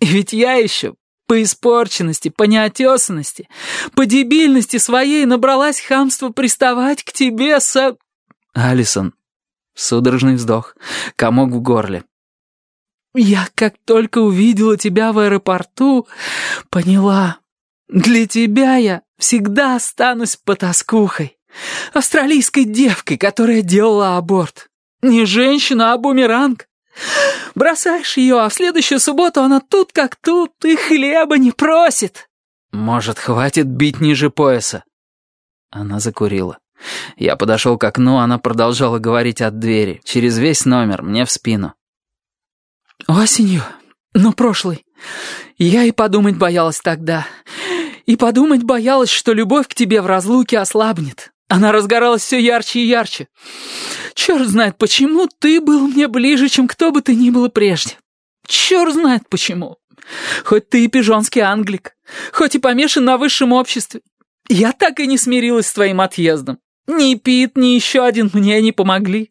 Ведь я еще по испорченности, по неотесанности, по дебильности своей набралась хамства приставать к тебе со...» Алисон. Судорожный вздох, комок в горле. «Я как только увидела тебя в аэропорту, поняла, для тебя я всегда останусь потаскухой, австралийской девкой, которая делала аборт. Не женщина, а бумеранг. Бросаешь ее, а в следующую субботу она тут как тут и хлеба не просит». «Может, хватит бить ниже пояса?» Она закурила. Я подошел к окну, она продолжала говорить от двери, через весь номер, мне в спину. «Осенью, ну, прошлый, я и подумать боялась тогда. И подумать боялась, что любовь к тебе в разлуке ослабнет. Она разгоралась все ярче и ярче. Черт знает, почему ты был мне ближе, чем кто бы ты ни было прежде. Черт знает почему. Хоть ты и пижонский англик, хоть и помешан на высшем обществе. Я так и не смирилась с твоим отъездом. Ни Пит, ни еще один мне не помогли.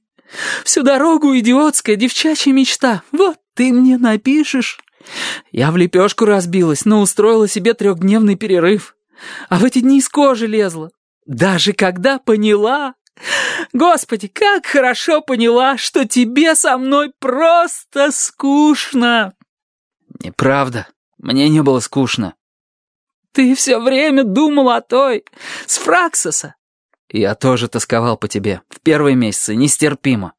Всю дорогу идиотская девчачья мечта. Вот ты мне напишешь. Я в лепешку разбилась, но устроила себе трехдневный перерыв. А в эти дни из кожи лезла. Даже когда поняла... Господи, как хорошо поняла, что тебе со мной просто скучно. Неправда. Мне не было скучно. Ты все время думал о той, с Фраксоса. Я тоже тосковал по тебе. В первые месяцы нестерпимо.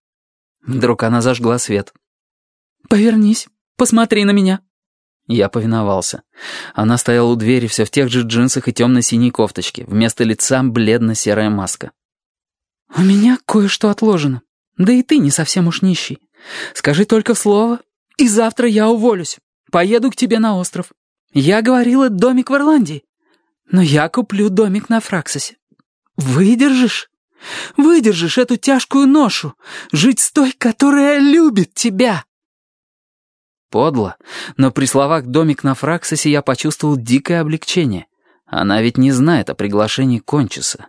Вдруг она зажгла свет. «Повернись, посмотри на меня». Я повиновался. Она стояла у двери все в тех же джинсах и темно-синей кофточке. Вместо лица бледно-серая маска. «У меня кое-что отложено. Да и ты не совсем уж нищий. Скажи только слово, и завтра я уволюсь. Поеду к тебе на остров. Я говорила, домик в Ирландии. Но я куплю домик на Фраксосе. Выдержишь? Выдержишь эту тяжкую ношу, жить с той, которая любит тебя. Подло, но при словах «домик на Фраксосе» я почувствовал дикое облегчение. Она ведь не знает о приглашении Кончиса.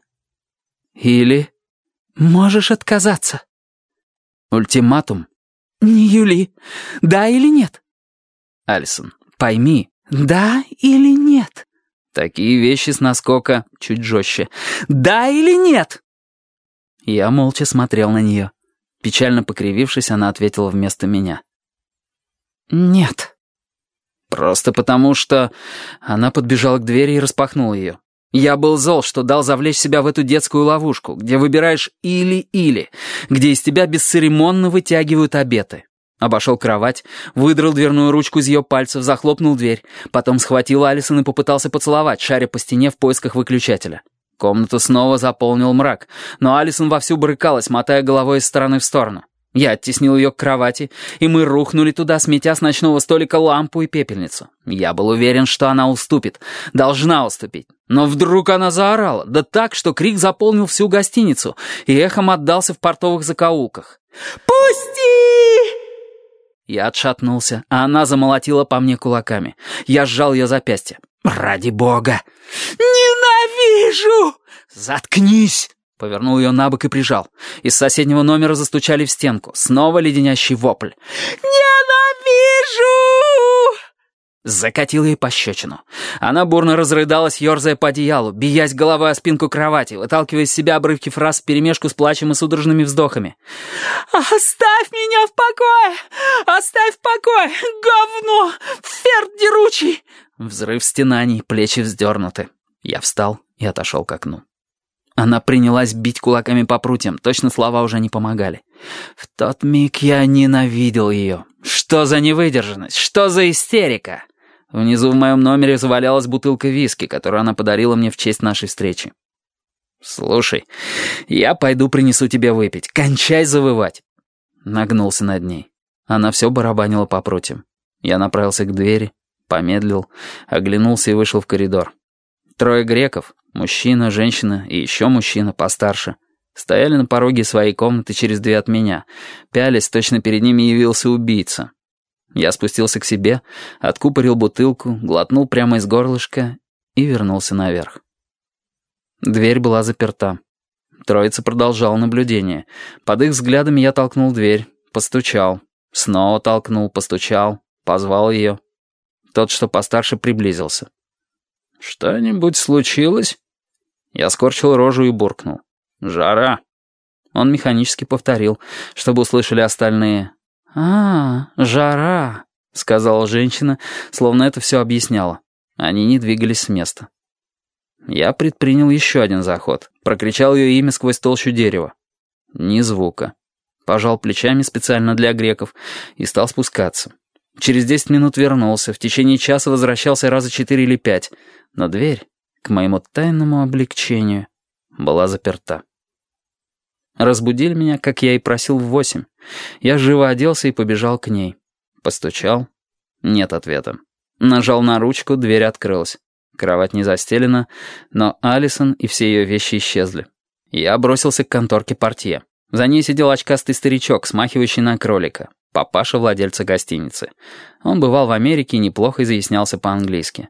Или... Можешь отказаться. Ультиматум? Не Юли. Да или нет? Алисон, пойми. Да или нет? Такие вещи с наскока чуть жестче. Да или нет? Я молча смотрел на нее. Печально покривившись, она ответила вместо меня. «Нет». «Просто потому что...» Она подбежала к двери и распахнула ее. Я был зол, что дал завлечь себя в эту детскую ловушку, где выбираешь или-или, где из тебя бесцеремонно вытягивают обеты. Обошел кровать, выдрал дверную ручку из ее пальцев, захлопнул дверь, потом схватил Алисон и попытался поцеловать, шаря по стене в поисках выключателя. Комнату снова заполнил мрак, но Алисон вовсю брыкалась, мотая головой из стороны в сторону. Я оттеснил ее к кровати, и мы рухнули туда, сметя с ночного столика лампу и пепельницу. Я был уверен, что она уступит, должна уступить. Но вдруг она заорала, да так, что крик заполнил всю гостиницу и эхом отдался в портовых закоулках. «Пусти!» Я отшатнулся, а она замолотила по мне кулаками. Я сжал ее запястье. «Ради бога!» «Ненавижу!» «Заткнись!» Повернул ее на бок и прижал. Из соседнего номера застучали в стенку. Снова леденящий вопль. «Ненавижу!» Закатил ей пощечину. Она бурно разрыдалась, ерзая по одеялу, биясь головой о спинку кровати, выталкивая из себя обрывки фраз вперемешку с плачем и судорожными вздохами. «Оставь меня в покое! Оставь в покое! Говно! Ферд деручий!» Взрыв стенаний, плечи вздернуты. Я встал и отошел к окну. Она принялась бить кулаками по прутьям, точно слова уже не помогали. В тот миг я ненавидел ее. Что за невыдержанность? Что за истерика? Внизу в моем номере завалялась бутылка виски, которую она подарила мне в честь нашей встречи. «Слушай, я пойду принесу тебе выпить. Кончай завывать!» Нагнулся над ней. Она все барабанила по прутьям. Я направился к двери, помедлил, оглянулся и вышел в коридор. Трое греков, Мужчина, женщина и еще мужчина постарше. Стояли на пороге своей комнаты через две от меня. Пялись, точно перед ними явился убийца. Я спустился к себе, откупорил бутылку, глотнул прямо из горлышка и вернулся наверх. Дверь была заперта. Троица продолжала наблюдение. Под их взглядами я толкнул дверь, постучал. Снова толкнул, постучал, позвал ее. Тот, что постарше, приблизился. «Что-нибудь случилось?» Я скорчил рожу и буркнул. «Жара». Он механически повторил, чтобы услышали остальные. «А, жара», — сказала женщина, словно это все объясняло. Они не двигались с места. Я предпринял еще один заход. Прокричал ее имя сквозь толщу дерева. Ни звука. Пожал плечами специально для греков и стал спускаться. Через десять минут вернулся, в течение часа возвращался раза четыре или пять, но дверь, к моему тайному облегчению, была заперта. Разбудили меня, как я и просил, в восемь. Я живо оделся и побежал к ней. Постучал. Нет ответа. Нажал на ручку, дверь открылась. Кровать не застелена, но Алисон и все ее вещи исчезли. Я бросился к конторке портье. За ней сидел очкастый старичок, смахивающий на кролика. Папаша владельца гостиницы. Он бывал в Америке и неплохо изъяснялся по-английски.